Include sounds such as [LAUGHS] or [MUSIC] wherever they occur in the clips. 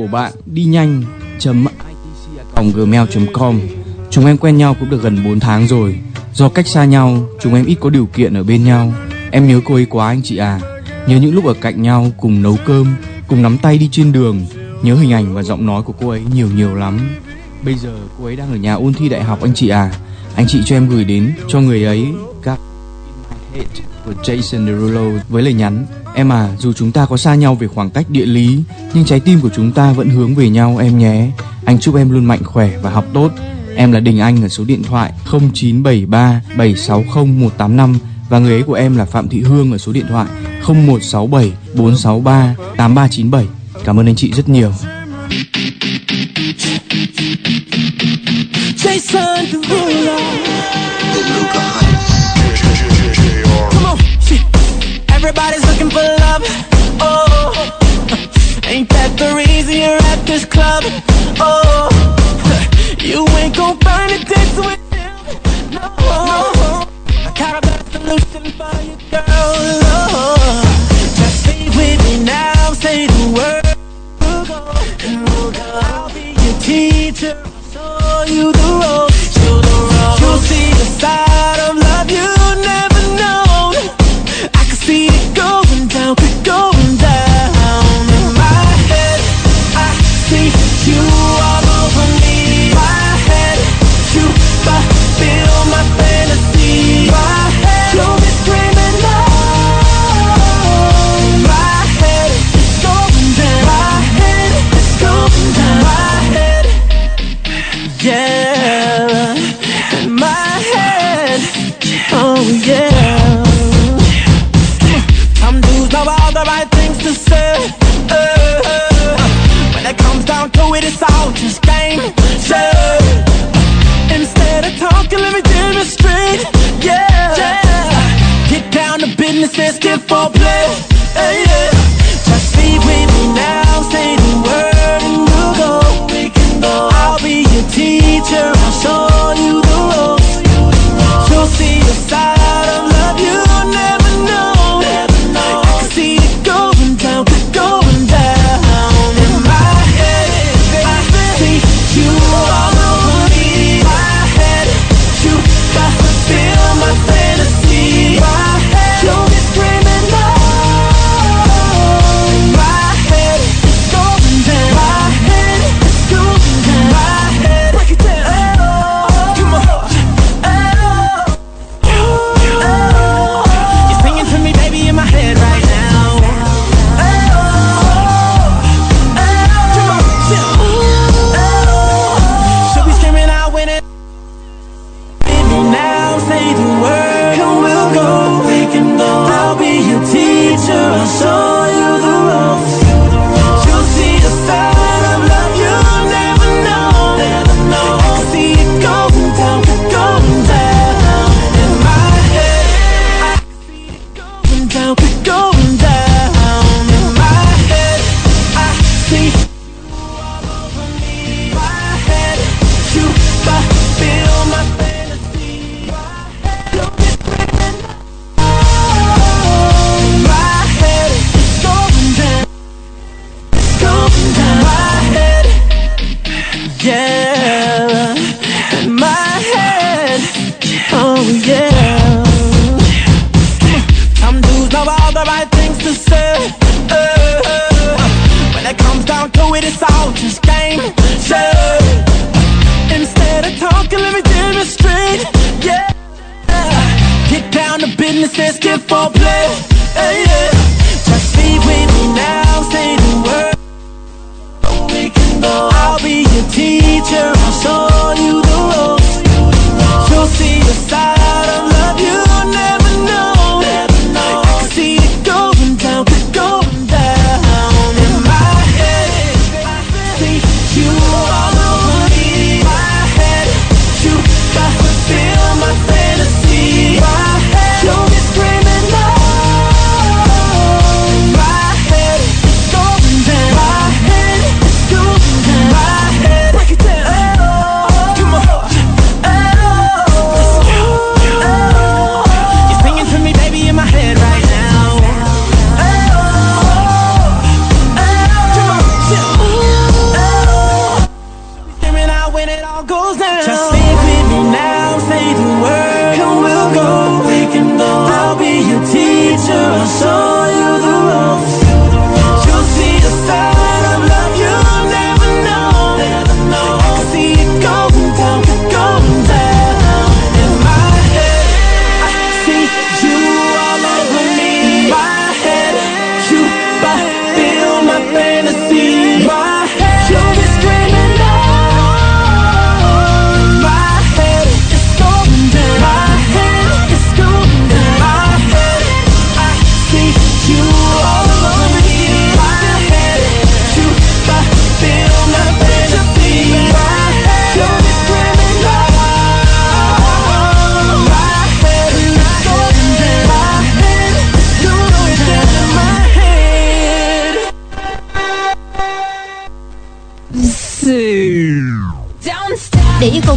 của bạn đi nhanh gmail.com Chúng em quen nhau cũng được gần 4 tháng rồi. Do cách xa nhau, chúng em ít có điều kiện ở bên nhau. Em nhớ cô ấy quá anh chị à. Nhớ những lúc ở cạnh nhau cùng nấu cơm, cùng nắm tay đi trên đường. Nhớ hình ảnh và giọng nói của cô ấy nhiều nhiều lắm. Bây giờ cô ấy đang ở nhà ôn thi đại học anh chị à. Anh chị cho em gửi đến cho người ấy các in của Jason Derulo với lời nhắn Em à, dù chúng ta có xa nhau về khoảng cách địa lý, nhưng trái tim của chúng ta vẫn hướng về nhau em nhé. Anh chúc em luôn mạnh khỏe và học tốt. Em là Đình Anh ở số điện thoại 0973 760 185 và người ấy của em là Phạm Thị Hương ở số điện thoại 0167 463 8397. Cảm ơn anh chị rất nhiều. Oh, [LAUGHS] ain't that the reason you're at this club?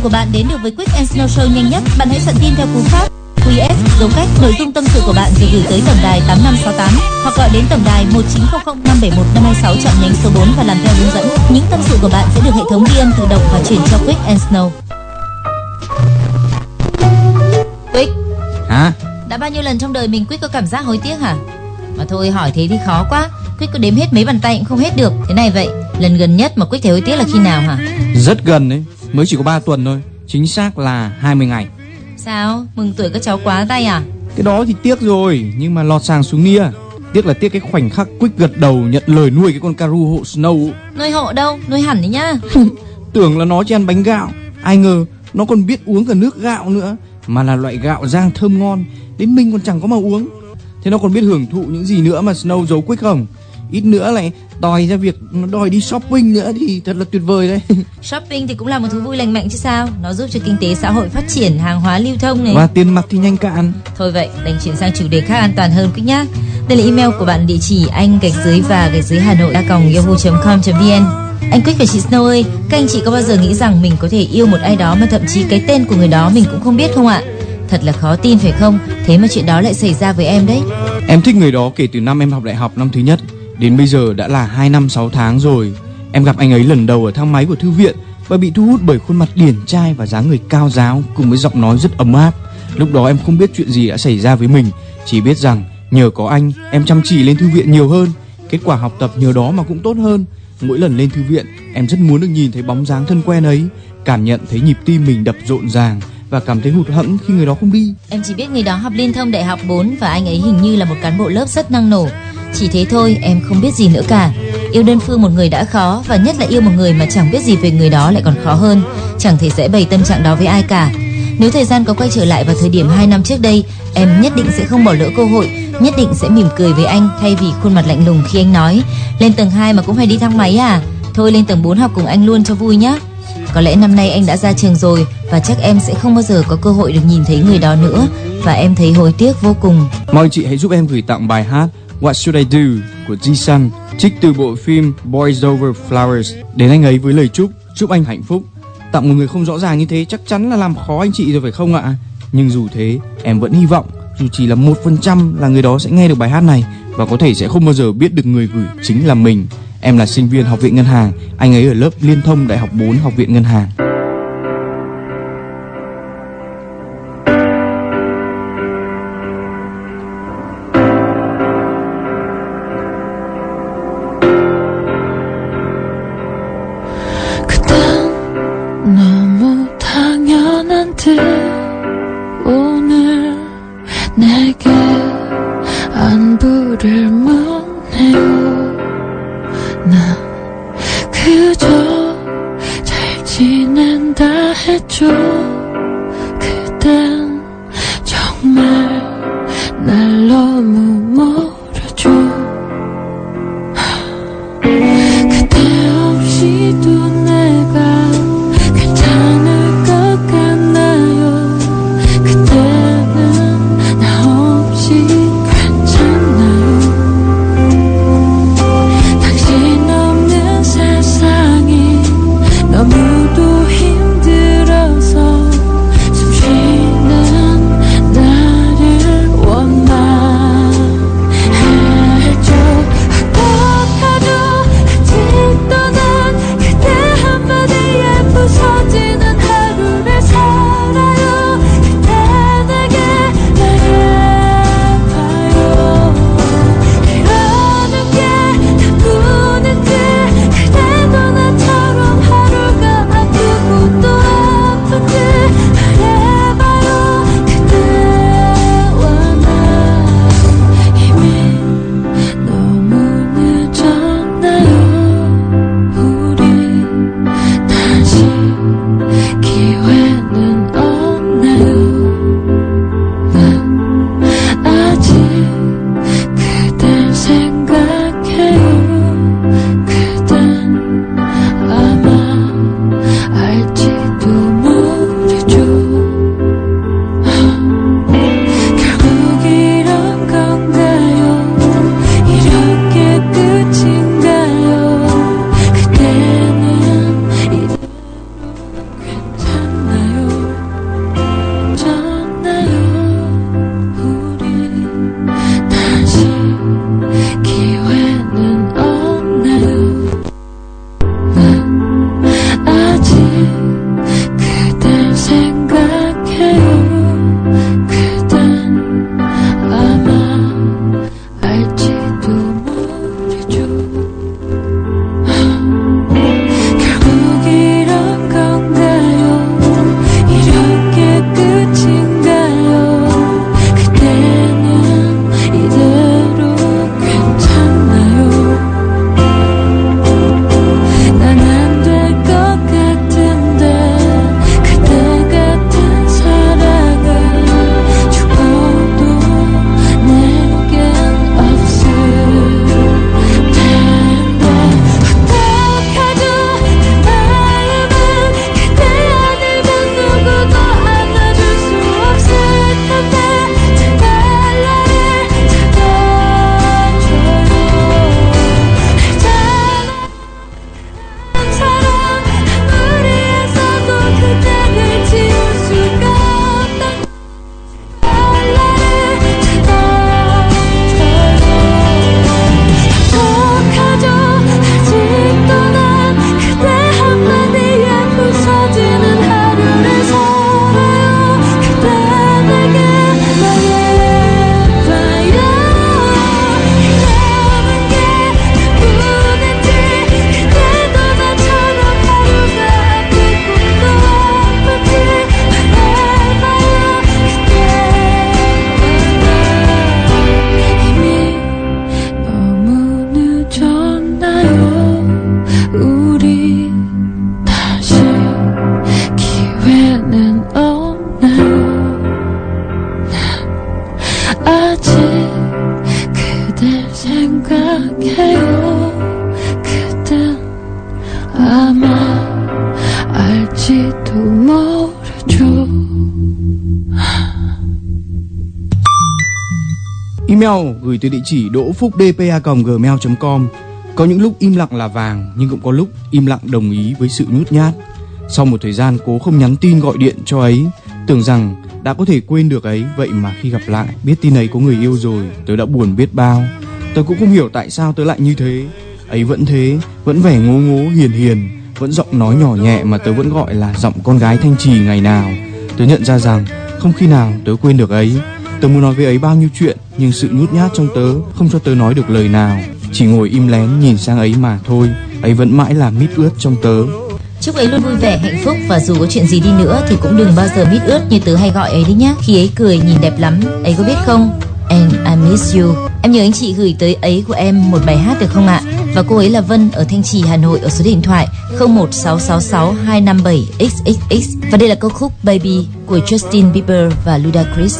Của bạn đến được với Quick and Snow Show nhanh nhất, bạn hãy soạn tin theo cú pháp QS dấu cách nội dung tâm sự của bạn rồi gửi tới tổng đài 8568 hoặc gọi đến tổng đài 1900 571 526 chọn nhánh số 4 và làm theo hướng dẫn. Những tâm sự của bạn sẽ được hệ thống ghi âm tự động và chuyển cho Quick and Snow. Quick, Hả? đã bao nhiêu lần trong đời mình Quick có cảm giác hối tiếc hả? Mà thôi hỏi thế thì khó quá. Quick có đếm hết mấy bàn tay cũng không hết được. Thế này vậy, lần gần nhất mà Quick thấy hối tiếc là khi nào hả? Rất gần đấy, mới chỉ có 3 tuần thôi. Chính xác là 20 ngày. Sao? Mừng tuổi các cháu quá tay à? Cái đó thì tiếc rồi, nhưng mà lọt sàng xuống nia. Tiếc là tiếc cái khoảnh khắc Quick gật đầu nhận lời nuôi cái con Karu hộ Snow. Nuôi hộ đâu? Nuôi hẳn đấy nhá. [LAUGHS] Tưởng là nó chỉ ăn bánh gạo, ai ngờ nó còn biết uống cả nước gạo nữa, mà là loại gạo rang thơm ngon, đến mình còn chẳng có mà uống. Thế nó còn biết hưởng thụ những gì nữa mà Snow giấu Quick không? Ít nữa lại đòi ra việc nó đòi đi shopping nữa thì thật là tuyệt vời đấy. [LAUGHS] Shopping thì cũng là một thú vui lành mạnh chứ sao? Nó giúp cho kinh tế xã hội phát triển, hàng hóa lưu thông này. Và tiền mặt thì nhanh cạn. Thôi vậy, đành chuyển sang chủ đề khác an toàn hơn Quick nhá. Đây là email của bạn địa chỉ anh gạch dưới và gạch dưới hà nội a yahoo.com.vn anh Quick và chị Snow ơi, các anh chị có bao giờ nghĩ rằng mình có thể yêu một ai đó mà thậm chí cái tên của người đó mình cũng không biết không ạ? Thật là khó tin phải không? Thế mà chuyện đó lại xảy ra với em đấy. Em thích người đó kể từ năm em học đại học năm thứ nhất Đến bây giờ đã là 2 năm 6 tháng rồi. Em gặp anh ấy lần đầu ở thang máy của thư viện Và bị thu hút bởi khuôn mặt điển trai và dáng người cao giáo Cùng với giọng nói rất ấm áp. Lúc đó em không biết chuyện gì đã xảy ra với mình, Chỉ biết rằng nhờ có anh, Em chăm chỉ lên thư viện nhiều hơn. Kết quả học tập nhờ đó mà cũng tốt hơn. Mỗi lần lên thư viện, Em rất muốn được nhìn thấy bóng dáng thân quen ấy, Cảm nhận thấy nhịp tim mình đập rộn ràng Và cảm thấy hụt hẫng khi người đó không đi. Em chỉ biết người đó học liên thông đại học 4 và anh ấy hình như là một cán bộ lớp rất năng nổ. Chỉ thế thôi, em không biết gì nữa cả. Yêu đơn phương một người đã khó và nhất là yêu một người mà chẳng biết gì về người đó lại còn khó hơn. Chẳng thể dễ bày tâm trạng đó với ai cả. Nếu thời gian có quay trở lại vào thời điểm 2 năm trước đây, em nhất định sẽ không bỏ lỡ cơ hội, nhất định sẽ mỉm cười với anh thay vì khuôn mặt lạnh lùng khi anh nói lên tầng 2 mà cũng phải đi thang máy à? Thôi lên tầng 4 học cùng anh luôn cho vui nhá. Có lẽ năm nay anh đã ra trường rồi và chắc em sẽ không bao giờ có cơ hội được nhìn thấy người đó nữa và em thấy hối tiếc vô cùng. Mong chị hãy giúp em gửi tặng bài hát What Should I Do của Ji-sun trích từ bộ phim Boys Over Flowers đến anh ấy với lời chúc chúc anh hạnh phúc. Tặng một người không rõ ràng như thế chắc chắn là làm khó anh chị rồi phải không ạ? Nhưng dù thế em vẫn hy vọng dù chỉ là một phần trăm là người đó sẽ nghe được bài hát này và có thể sẽ không bao giờ biết được người gửi chính là mình. Em là sinh viên học viện ngân hàng, anh ấy ở lớp liên thông đại học 4 học viện ngân hàng. 기억해요 그땐 아마 알지도 모르죠 Email gửi tới địa chỉ đỗ phúc gmail.com Có những lúc im lặng là vàng, Nhưng cũng có lúc im lặng đồng ý với sự nhút nhát. Sau một thời gian cố không nhắn tin gọi điện cho ấy, Tưởng rằng đã có thể quên được ấy, Vậy mà khi gặp lại, biết tin ấy có người yêu rồi tôi đã buồn biết bao. Tớ cũng không hiểu tại sao tớ lại như thế. Ấy vẫn thế, vẫn vẻ ngố ngố hiền hiền, vẫn giọng nói nhỏ nhẹ mà tớ vẫn gọi là giọng con gái thanh trì ngày nào. Tớ nhận ra rằng không khi nào tớ quên được ấy. Tớ muốn nói với ấy bao nhiêu chuyện nhưng sự nhút nhát trong tớ không cho tớ nói được lời nào. Chỉ ngồi im lén nhìn sang ấy mà thôi. Ấy vẫn mãi là mít ướt trong tớ. Chúc ấy luôn vui vẻ, hạnh phúc và dù có chuyện gì đi nữa thì cũng đừng bao giờ mít ướt như tớ hay gọi ấy đi nhá. Khi ấy cười nhìn đẹp lắm, ấy có biết không? And I miss you. Em nhớ anh chị gửi tới ấy của em một bài hát được không ạ? Và cô ấy là Vân ở Thanh Trì, Hà Nội ở số điện thoại 01666257xxx và đây là câu khúc Baby của Justin Bieber và Ludacris.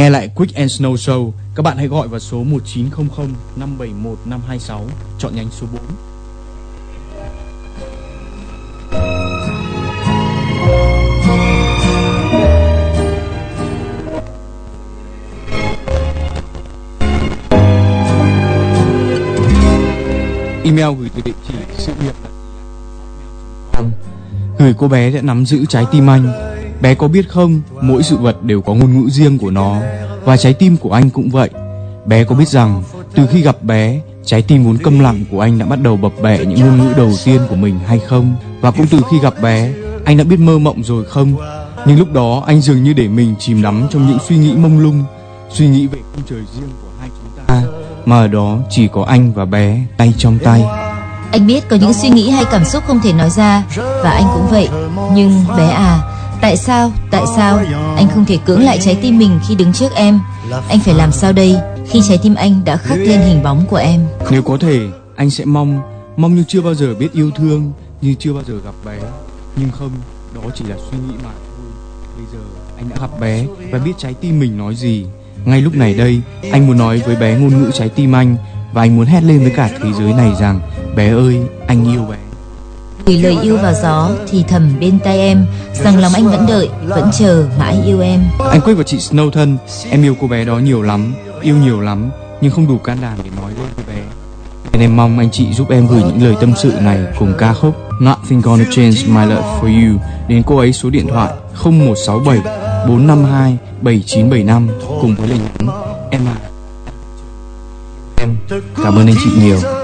Nghe lại Quick and Snow Show, các bạn hãy gọi vào số 1900 571 526, chọn nhánh số 4. Email gửi từ địa chỉ sự nghiệp Gửi cô bé đã nắm giữ trái tim anh Bé có biết không, mỗi sự vật đều có ngôn ngữ riêng của nó. và trái tim của anh cũng vậy. Bé có biết rằng từ khi gặp bé, trái tim vốn câm lặng của anh đã bắt đầu bập bẹ những ngôn ngữ đầu tiên của mình hay không? Và cũng từ khi gặp bé, anh đã biết mơ mộng rồi không? Nhưng lúc đó anh dường như để mình chìm đắm trong những suy nghĩ mông lung, suy nghĩ về không trời riêng của hai chúng ta, mà ở đó chỉ có anh và bé tay trong tay. Anh biết có những suy nghĩ hay cảm xúc không thể nói ra và anh cũng vậy. Nhưng bé à, tại sao, tại sao anh không thể cưỡng lại trái tim mình khi đứng trước em? Anh phải làm sao đây khi trái tim anh đã khắc lên hình bóng của em? Nếu có thể, anh sẽ mong, mong như chưa bao giờ biết yêu thương, như chưa bao giờ gặp bé. Nhưng không, đó chỉ là suy nghĩ mà thôi. Bây giờ anh đã gặp bé và biết trái tim mình nói gì. Ngay lúc này đây, anh muốn nói với bé ngôn ngữ trái tim anh và anh muốn hét lên với cả thế giới này rằng bé ơi, anh yêu bé. Gửi lời yêu vào gió thì thầm bên tay em rằng lòng anh vẫn đợi, vẫn chờ mãi yêu em. Anh Quyết và chị Snow thân, em yêu cô bé đó nhiều lắm, yêu nhiều lắm, nhưng không đủ can đảm để nói lên với bé. Nên em mong anh chị giúp em gửi những lời tâm sự này cùng ca khúc Nothing Gonna Change My Love For You đến cô ấy số điện thoại 0167 452 7975 cùng với lời nhắn em à. Em cảm ơn anh chị nhiều.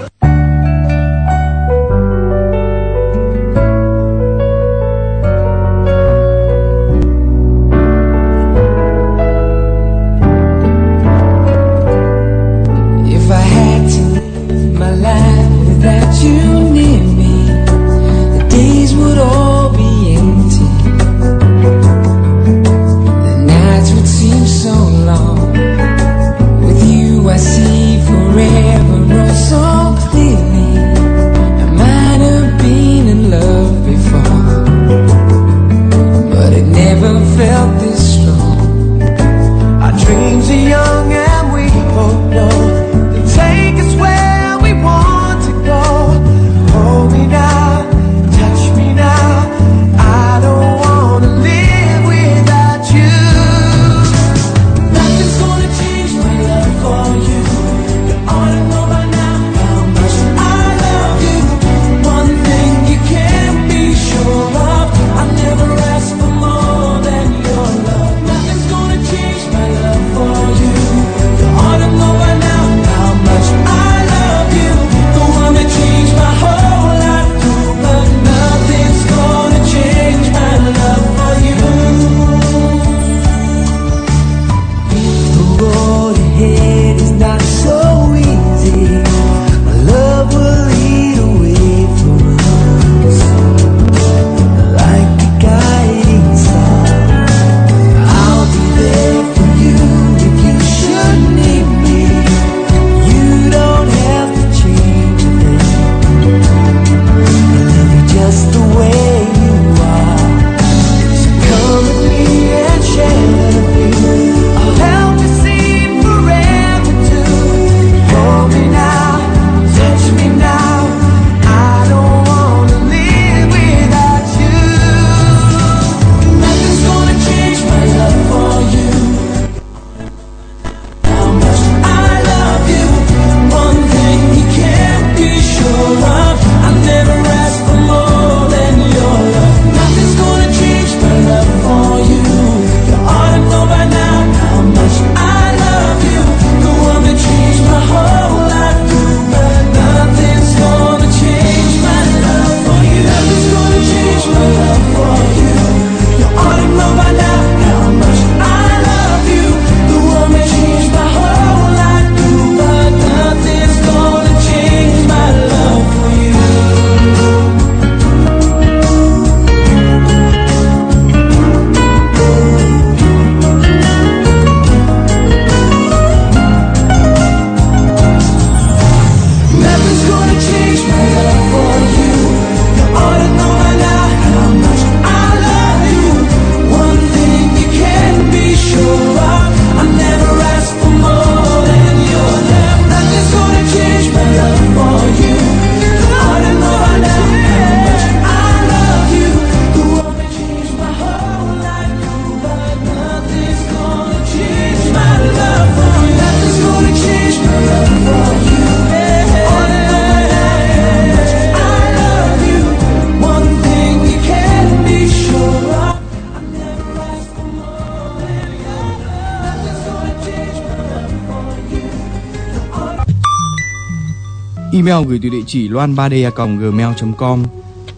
Email gửi từ địa chỉ loan3d@gmail.com.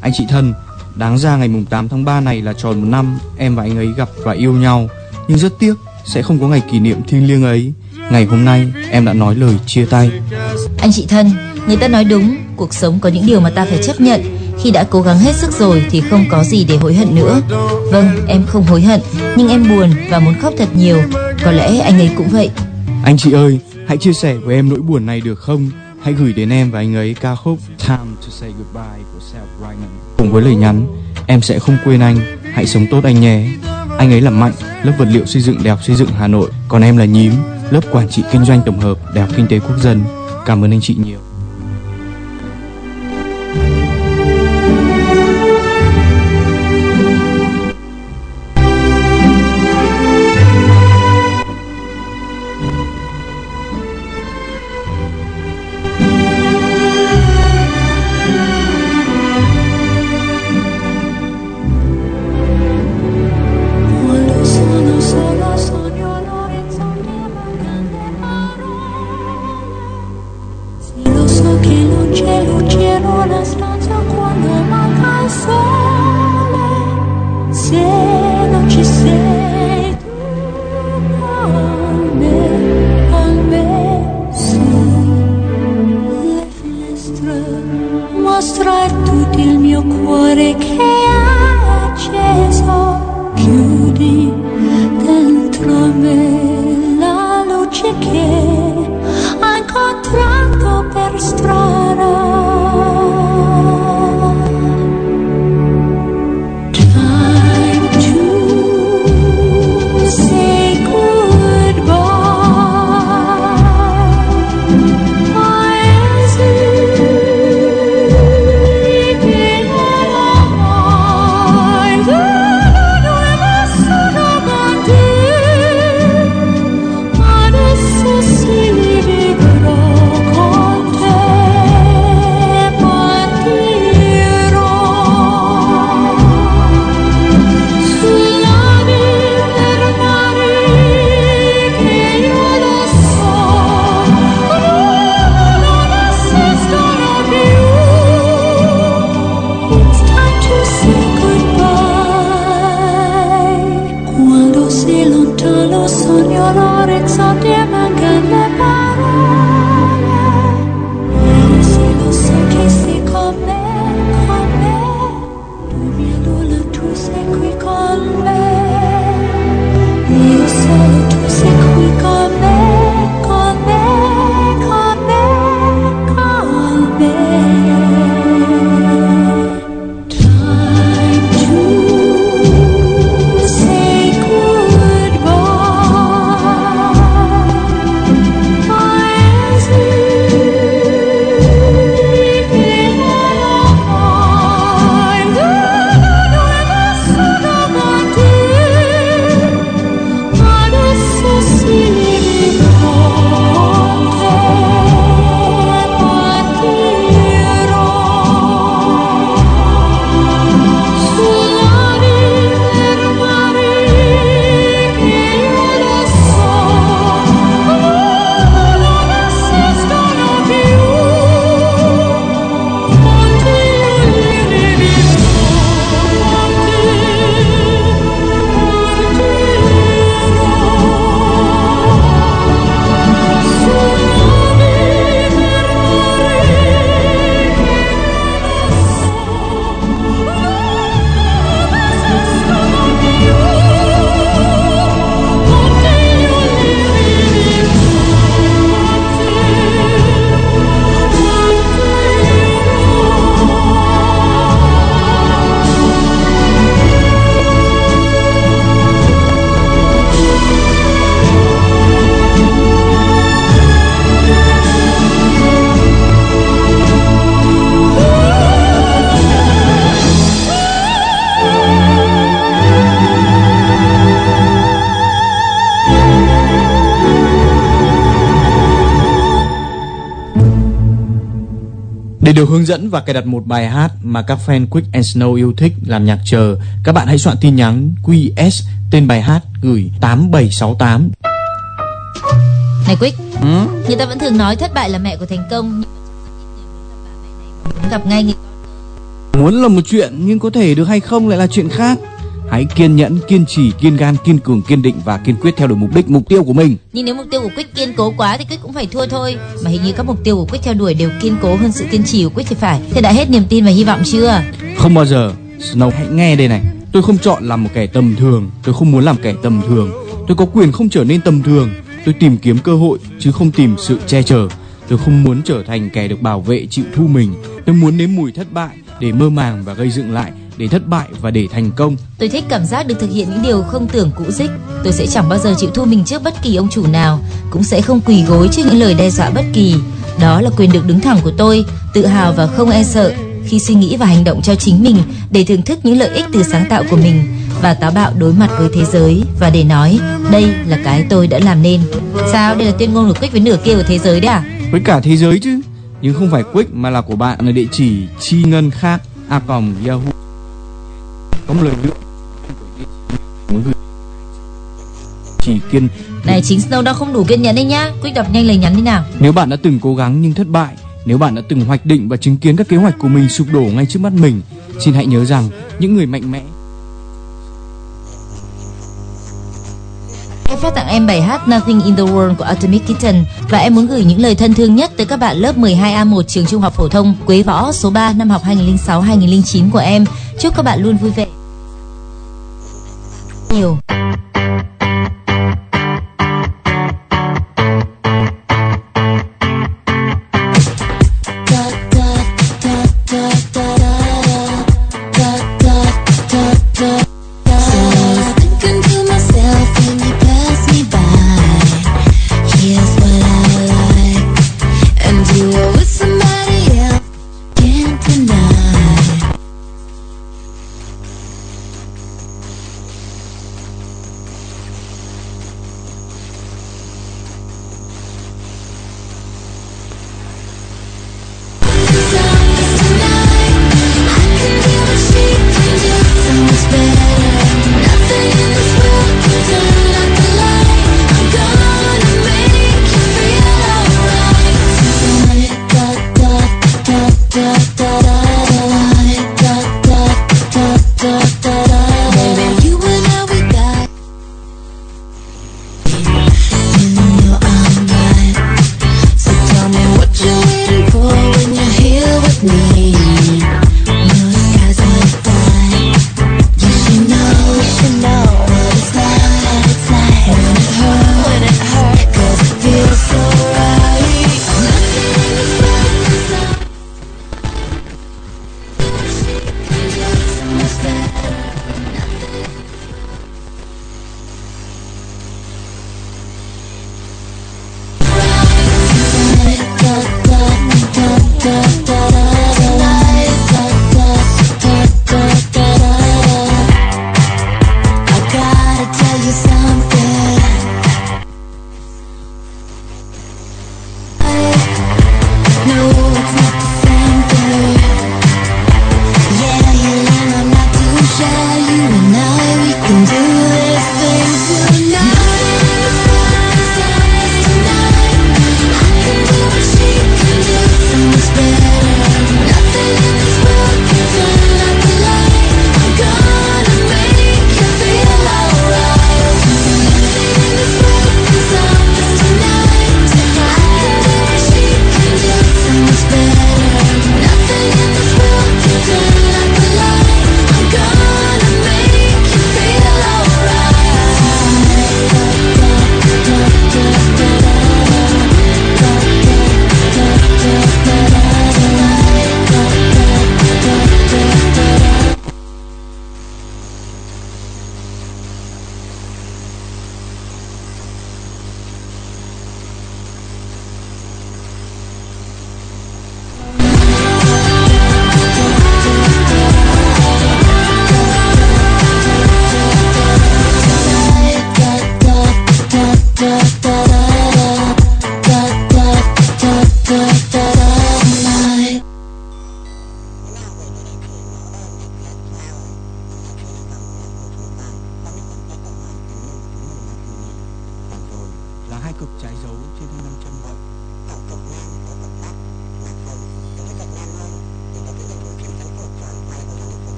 Anh chị thân, đáng ra ngày mùng 8 tháng 3 này là tròn một năm em và anh ấy gặp và yêu nhau, nhưng rất tiếc sẽ không có ngày kỷ niệm thiêng liêng ấy. Ngày hôm nay em đã nói lời chia tay. Anh chị thân, người ta nói đúng, cuộc sống có những điều mà ta phải chấp nhận. Khi đã cố gắng hết sức rồi thì không có gì để hối hận nữa. Vâng, em không hối hận, nhưng em buồn và muốn khóc thật nhiều. Có lẽ anh ấy cũng vậy. Anh chị ơi, hãy chia sẻ với em nỗi buồn này được không? Hãy gửi đến em và anh ấy ca khúc Time to Say Goodbye của Seth Brightman. Cùng với lời nhắn, em sẽ không quên anh, hãy sống tốt anh nhé. Anh ấy là Mạnh, lớp vật liệu xây dựng Đại học Xây dựng Hà Nội, còn em là Nhím, lớp quản trị kinh doanh tổng hợp Đại học Kinh tế Quốc dân. Cảm ơn anh chị nhiều. Được hướng dẫn và cài đặt một bài hát mà các fan Quick and Snow yêu thích làm nhạc chờ, các bạn hãy soạn tin nhắn QS tên bài hát gửi 8768. Này Quick, người ta vẫn thường nói thất bại là mẹ của thành công. gặp ngay người Muốn là một chuyện nhưng có thể được hay không lại là chuyện khác. Hãy kiên nhẫn, kiên trì, kiên gan, kiên cường, kiên định và kiên quyết theo đuổi mục đích, mục tiêu của mình. nhưng nếu mục tiêu của Quick kiên cố quá thì Quick cũng phải thua thôi mà hình như các mục tiêu của Quick theo đuổi đều kiên cố hơn sự kiên trì của Quick thì phải thế đã hết niềm tin và hy vọng chưa Không bao giờ. Snow hãy nghe đây này. Tôi không chọn làm một kẻ tầm thường. Tôi không muốn làm kẻ tầm thường. Tôi có quyền không trở nên tầm thường. Tôi tìm kiếm cơ hội chứ không tìm sự che chở. Tôi không muốn trở thành kẻ được bảo vệ chịu thu mình. Tôi muốn nếm mùi thất bại để mơ màng và gây dựng lại, để thất bại và để thành công. Tôi thích cảm giác được thực hiện những điều không tưởng cũ dích. Tôi sẽ chẳng bao giờ chịu thua mình trước bất kỳ ông chủ nào, cũng sẽ không quỳ gối trước những lời đe dọa bất kỳ. Đó là quyền được đứng thẳng của tôi, tự hào và không e sợ khi suy nghĩ và hành động cho chính mình để thưởng thức những lợi ích từ sáng tạo của mình và táo bạo đối mặt với thế giới và để nói đây là cái tôi đã làm nên. Sao đây là tuyên ngôn của Quick với nửa kia của thế giới đấy à? Với cả thế giới chứ. Nhưng không phải Quick mà là của bạn là địa chỉ chi ngân khác a còng yahoo có một lời gửi chỉ kiên Này chính Snow đã không đủ kiên nhẫn đấy nhá. Quick đọc nhanh lời nhắn đi nào. Nếu bạn đã từng cố gắng nhưng thất bại, nếu bạn đã từng hoạch định và chứng kiến các kế hoạch của mình sụp đổ ngay trước mắt mình, xin hãy nhớ rằng những người mạnh mẽ Em phát tặng em bài hát Nothing in the World của Atomic Kitten và em muốn gửi những lời thân thương nhất tới các bạn lớp 12A1 trường Trung học phổ thông Quế Võ số 3 năm học 2006-2009 của em. Chúc các bạn luôn vui vẻ. Nhiều.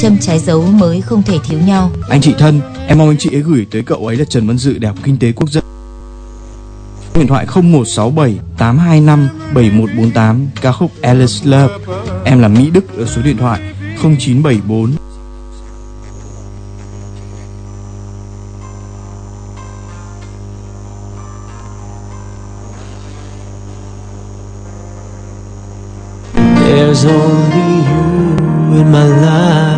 Châm trái dấu mới không thể thiếu nhau. Anh chị thân, em mong anh chị ấy gửi tới cậu ấy là Trần Văn Dự Đại học Kinh tế Quốc dân. Điện thoại 0167 825 7148 ca khúc Alice Love. Em là Mỹ Đức ở số điện thoại 0974 There's only you in my life.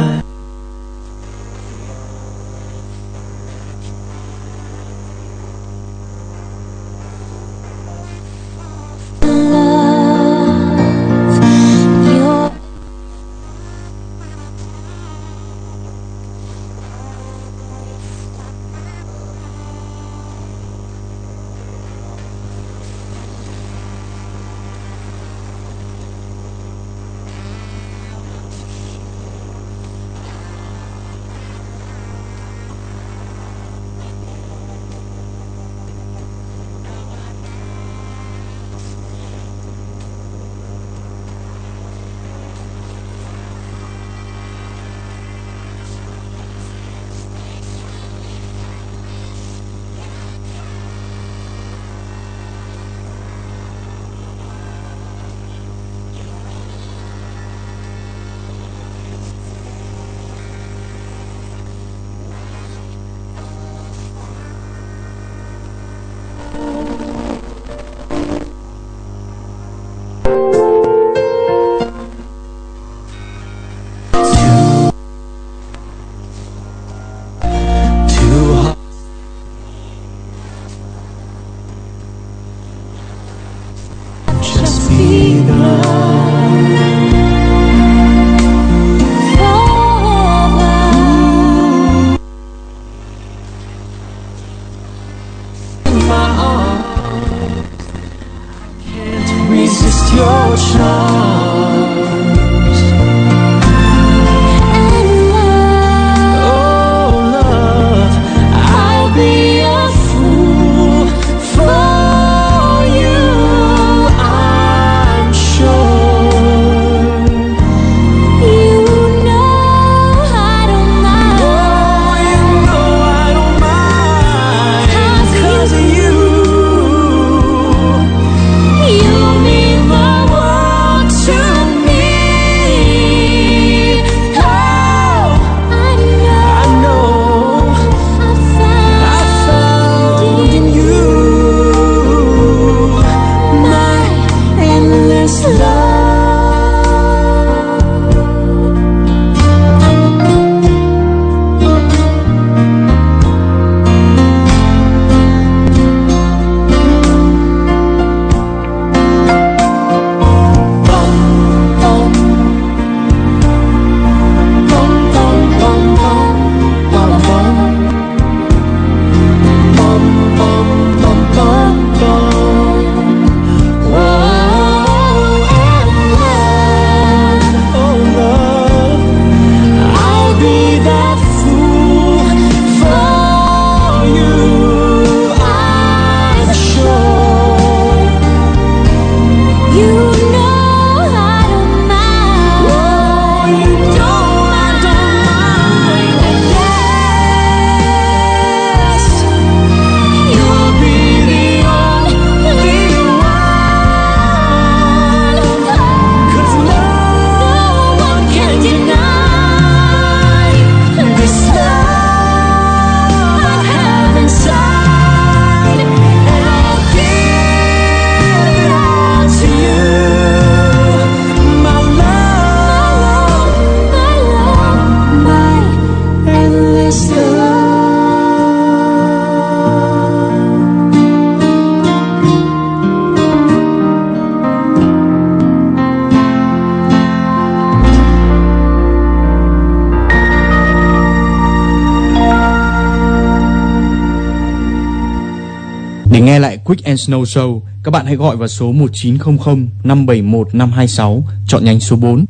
And Snow Show, các bạn hãy gọi vào số 1900 571 526, chọn nhánh số 4.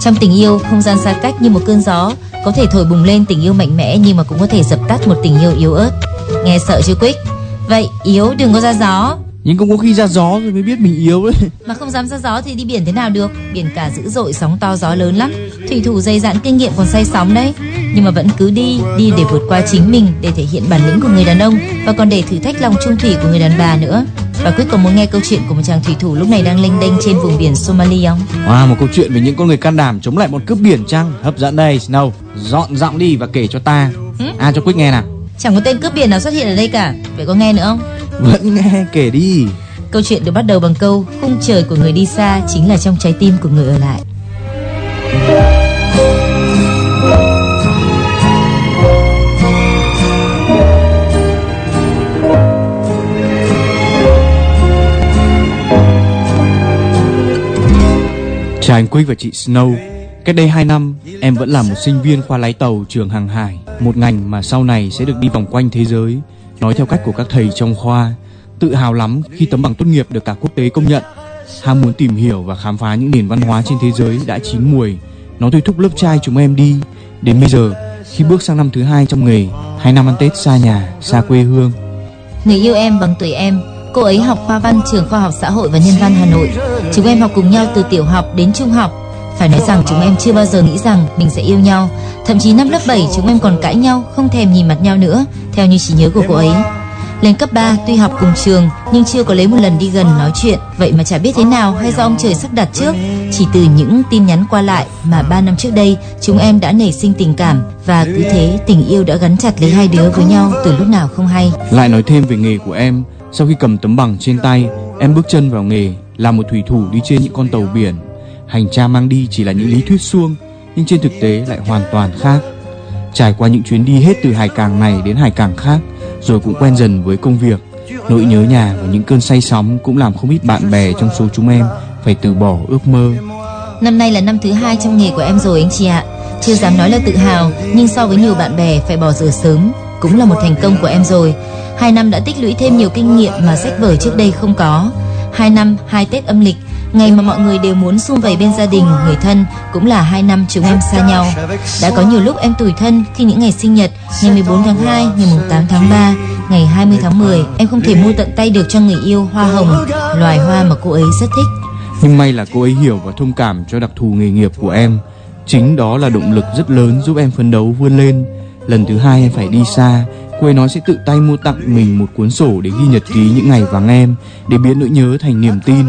Trong tình yêu, không gian xa cách như một cơn gió, có thể thổi bùng lên tình yêu mạnh mẽ nhưng mà cũng có thể dập tắt một tình yêu yếu ớt. Nghe sợ chưa Quick? Vậy yếu đừng có ra gió. Nhưng cũng có khi ra gió rồi mới biết mình yếu đấy Mà không dám ra gió thì đi biển thế nào được. Biển cả dữ dội sóng to gió lớn lắm. Thủy thủ dày dặn kinh nghiệm còn say sóng đấy. Nhưng mà vẫn cứ đi Đi để vượt qua chính mình Để thể hiện bản lĩnh của người đàn ông Và còn để thử thách lòng trung thủy của người đàn bà nữa. Và quyết có muốn nghe câu chuyện của một chàng thủy thủ lúc này đang lênh đênh trên vùng biển Somali không? Wow, một câu chuyện về những con người can đảm chống lại bọn cướp biển chăng? Hấp dẫn đây Snow. Dọn giọng đi và kể cho ta. Ừ? À cho Quick nghe nào. Chẳng có tên cướp biển nào xuất hiện ở đây cả. Vậy có nghe nữa không? Vẫn nghe kể đi. Câu chuyện được bắt đầu bằng câu Khung trời của người đi xa chính là trong trái tim của người ở lại. Chào anh Quick và chị Snow. Cách đây 2 năm Em vẫn là một sinh viên khoa lái tàu trường hàng hải Một ngành mà sau này sẽ được đi vòng quanh thế giới Nói theo cách của các thầy trong khoa Tự hào lắm khi tấm bằng tốt nghiệp được cả quốc tế công nhận. Ham muốn tìm hiểu và khám phá những nền văn hóa trên thế giới đã chín mùi Nó thôi thúc lớp trai chúng em đi. Đến bây giờ khi bước sang năm thứ hai trong nghề Hai năm ăn Tết xa nhà, xa quê hương. Người yêu em bằng tuổi em Cô ấy học khoa văn trường khoa học xã hội và nhân văn Hà Nội. Chúng em học cùng nhau từ tiểu học đến trung học. Phải nói rằng chúng em chưa bao giờ nghĩ rằng mình sẽ yêu nhau. Thậm chí năm lớp 7 chúng em còn cãi nhau, Không thèm nhìn mặt nhau nữa, Theo như trí nhớ của cô ấy. Lên cấp 3 tuy học cùng trường, Nhưng chưa có lấy một lần đi gần nói chuyện. Vậy mà chả biết thế nào hay do ông trời sắp đặt trước. Chỉ từ những tin nhắn qua lại Mà 3 năm trước đây, chúng em đã nảy sinh tình cảm. Và cứ thế, tình yêu đã gắn chặt lấy hai đứa với nhau Từ lúc nào không hay. Lại nói thêm về nghề của em. Sau khi cầm tấm bằng trên tay, Em bước chân vào nghề, Là một thủy thủ đi trên những con tàu biển. Hành cha mang đi chỉ là những lý thuyết suông Nhưng trên thực tế lại hoàn toàn khác Trải qua những chuyến đi hết từ hải cảng này đến hải cảng khác Rồi cũng quen dần với công việc Nỗi nhớ nhà và những cơn say sóng Cũng làm không ít bạn bè trong số chúng em Phải từ bỏ ước mơ Năm nay là năm thứ hai trong nghề của em rồi anh chị ạ. Chưa dám nói là tự hào, nhưng so với nhiều bạn bè phải bỏ giờ sớm, cũng là một thành công của em rồi. Hai năm đã tích lũy thêm nhiều kinh nghiệm mà sách vở trước đây không có. Hai năm, hai Tết âm lịch, ngày mà mọi người đều muốn sum vầy bên gia đình, người thân, cũng là hai năm chúng em xa nhau. Đã có nhiều lúc em tủi thân khi những ngày sinh nhật, ngày 14 tháng 2, ngày 8 tháng 3, ngày 20 tháng 10, em không thể mua tận tay được cho người yêu hoa hồng, loài hoa mà cô ấy rất thích. Nhưng may là cô ấy hiểu và thông cảm cho đặc thù nghề nghiệp của em Chính đó là động lực rất lớn giúp em phấn đấu vươn lên Lần thứ hai em phải đi xa Cô ấy nói sẽ tự tay mua tặng mình một cuốn sổ để ghi nhật ký những ngày vắng em Để biến nỗi nhớ thành niềm tin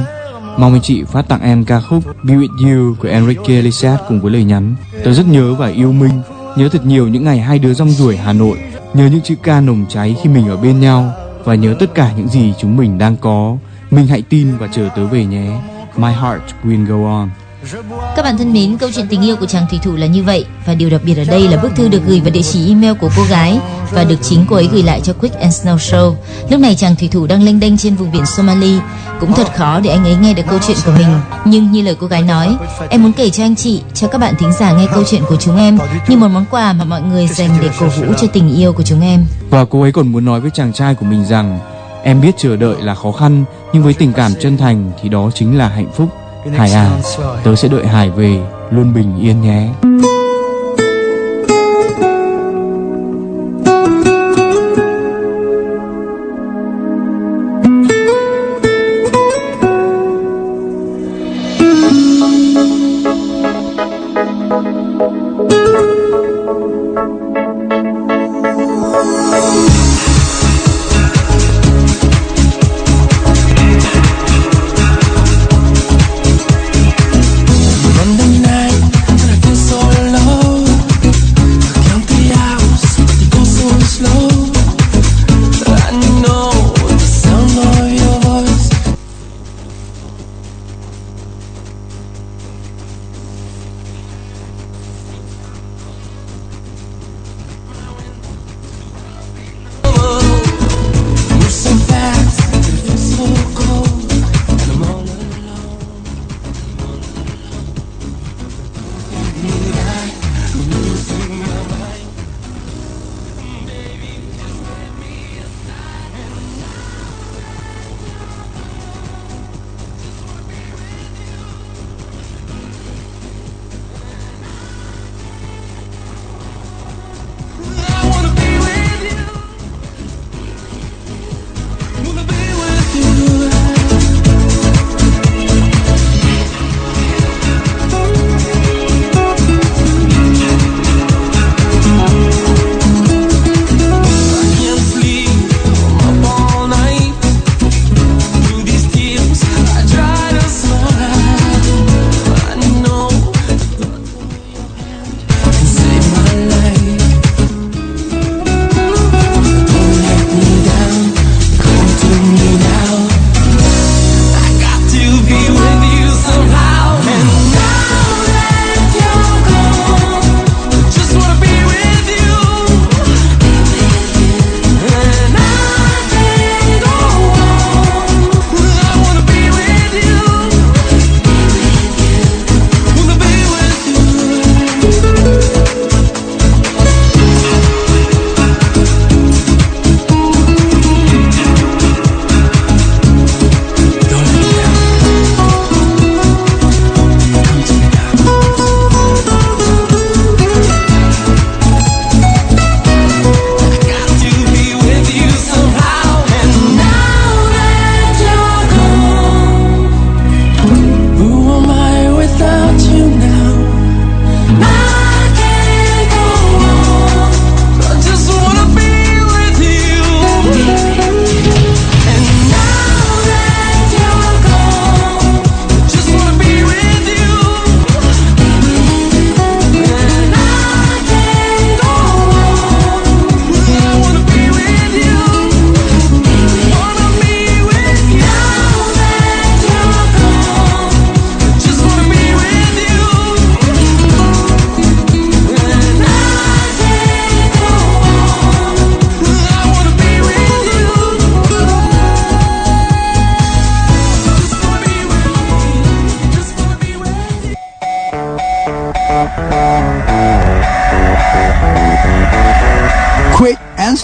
Mong anh chị phát tặng em ca khúc Be With You của Enrique Iglesias cùng với lời nhắn. Tớ rất nhớ và yêu Minh, Nhớ thật nhiều những ngày hai đứa rong ruổi Hà Nội, Nhớ những chữ ca nồng cháy khi mình ở bên nhau, Và nhớ tất cả những gì chúng mình đang có. Minh hãy tin và chờ tớ về nhé. My heart will go on. Các bạn thân mến, câu chuyện tình yêu của chàng thủy thủ là như vậy và điều đặc biệt ở đây là bức thư được gửi vào địa chỉ email của cô gái và được chính cô ấy gửi lại cho Quick and Snow Show. Lúc này chàng thủy thủ đang lênh đênh trên vùng biển Somali, cũng thật khó để anh ấy nghe được câu chuyện của mình. Nhưng như lời cô gái nói, em muốn kể cho anh chị, cho các bạn thính giả nghe câu chuyện của chúng em như một món quà mà mọi người dành để cổ vũ cho tình yêu của chúng em. Và cô ấy còn muốn nói với chàng trai của mình rằng Em biết chờ đợi là khó khăn Nhưng với tình cảm chân thành thì đó chính là hạnh phúc Hải à, tớ sẽ đợi Hải về Luôn bình yên nhé.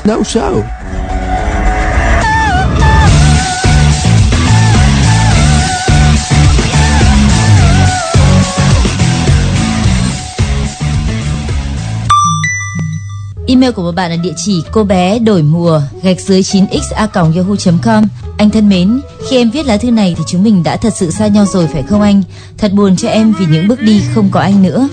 No show. Email của một bạn là địa chỉ cô bé đổi mùa gạch dưới 9x a yahoo.com. Anh thân mến, khi em viết lá thư này thì chúng mình đã thật sự xa nhau rồi phải không anh? Thật buồn cho em vì những bước đi không có anh nữa.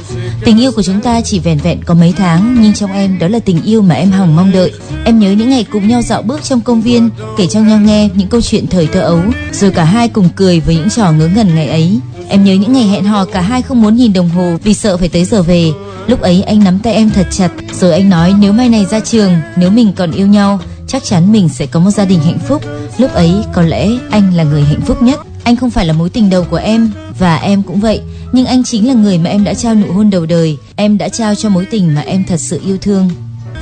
Tình yêu của chúng ta chỉ vẻn vẹn có mấy tháng nhưng trong em đó là tình yêu mà em hằng mong đợi. Em nhớ những ngày cùng nhau dạo bước trong công viên, kể cho nhau nghe những câu chuyện thời thơ ấu, rồi cả hai cùng cười với những trò ngớ ngẩn ngày ấy. Em nhớ những ngày hẹn hò cả hai không muốn nhìn đồng hồ vì sợ phải tới giờ về. Lúc ấy anh nắm tay em thật chặt, rồi anh nói nếu mai này ra trường, nếu mình còn yêu nhau, chắc chắn mình sẽ có một gia đình hạnh phúc. Lúc ấy có lẽ anh là người hạnh phúc nhất. Anh không phải là mối tình đầu của em và em cũng vậy, nhưng anh chính là người mà em đã trao nụ hôn đầu đời, em đã trao cho mối tình mà em thật sự yêu thương.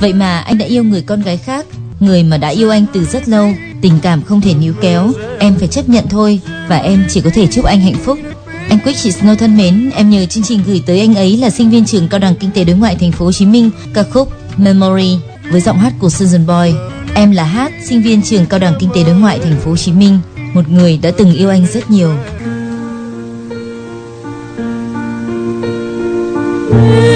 Vậy mà anh đã yêu người con gái khác, người mà đã yêu anh từ rất lâu, tình cảm không thể níu kéo, em phải chấp nhận thôi và em chỉ có thể chúc anh hạnh phúc. Anh Quick chị Snow thân mến, em nhờ chương trình gửi tới anh ấy là sinh viên trường cao đẳng kinh tế đối ngoại thành phố Hồ Chí Minh ca khúc Memory với giọng hát của Susan Boy. Em là Hát, sinh viên trường cao đẳng kinh tế đối ngoại thành phố Hồ Chí Minh, một người đã từng yêu anh rất nhiều. Yeah.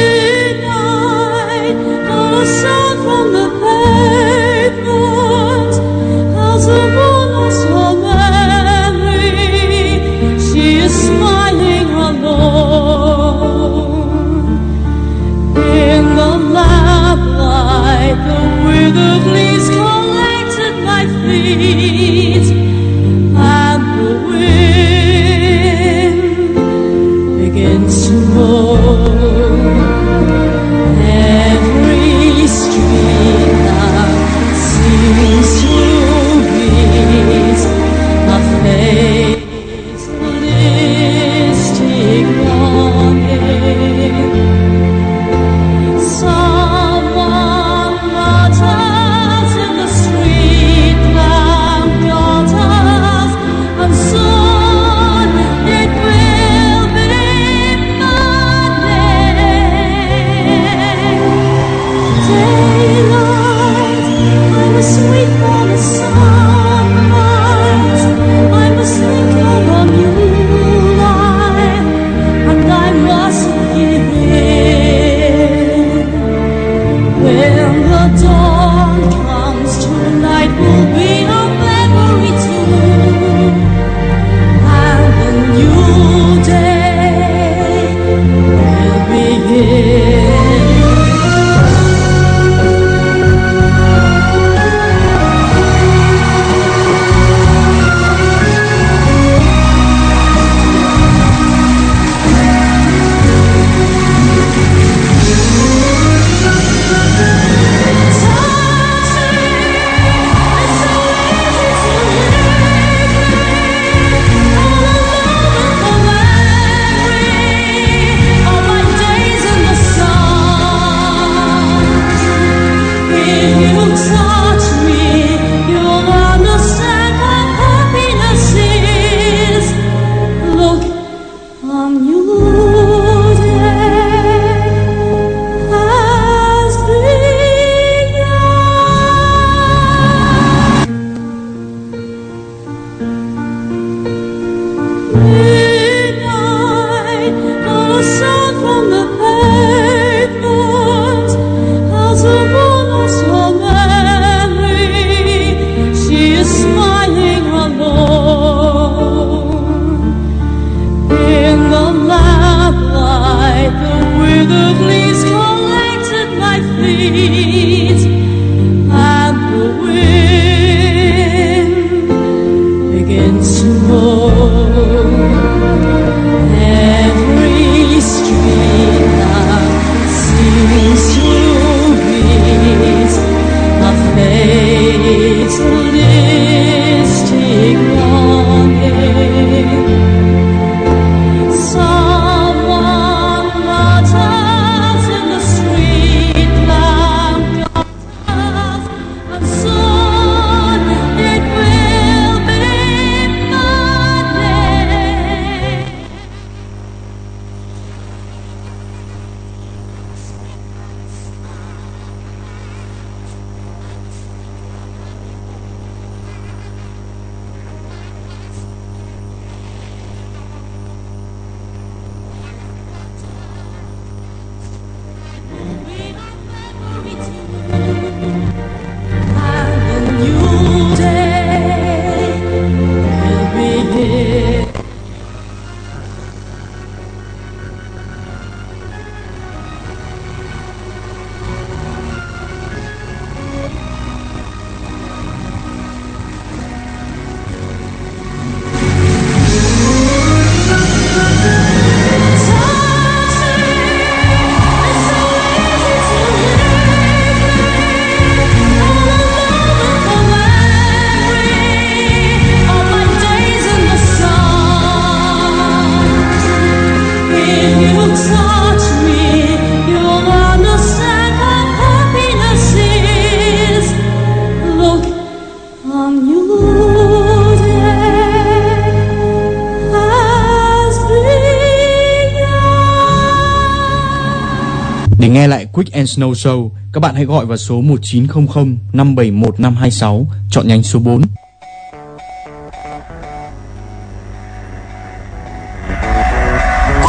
Quick and Snow Show, các bạn hãy gọi vào số 1900 571 526, chọn nhánh số 4.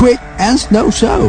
Quick and Snow Show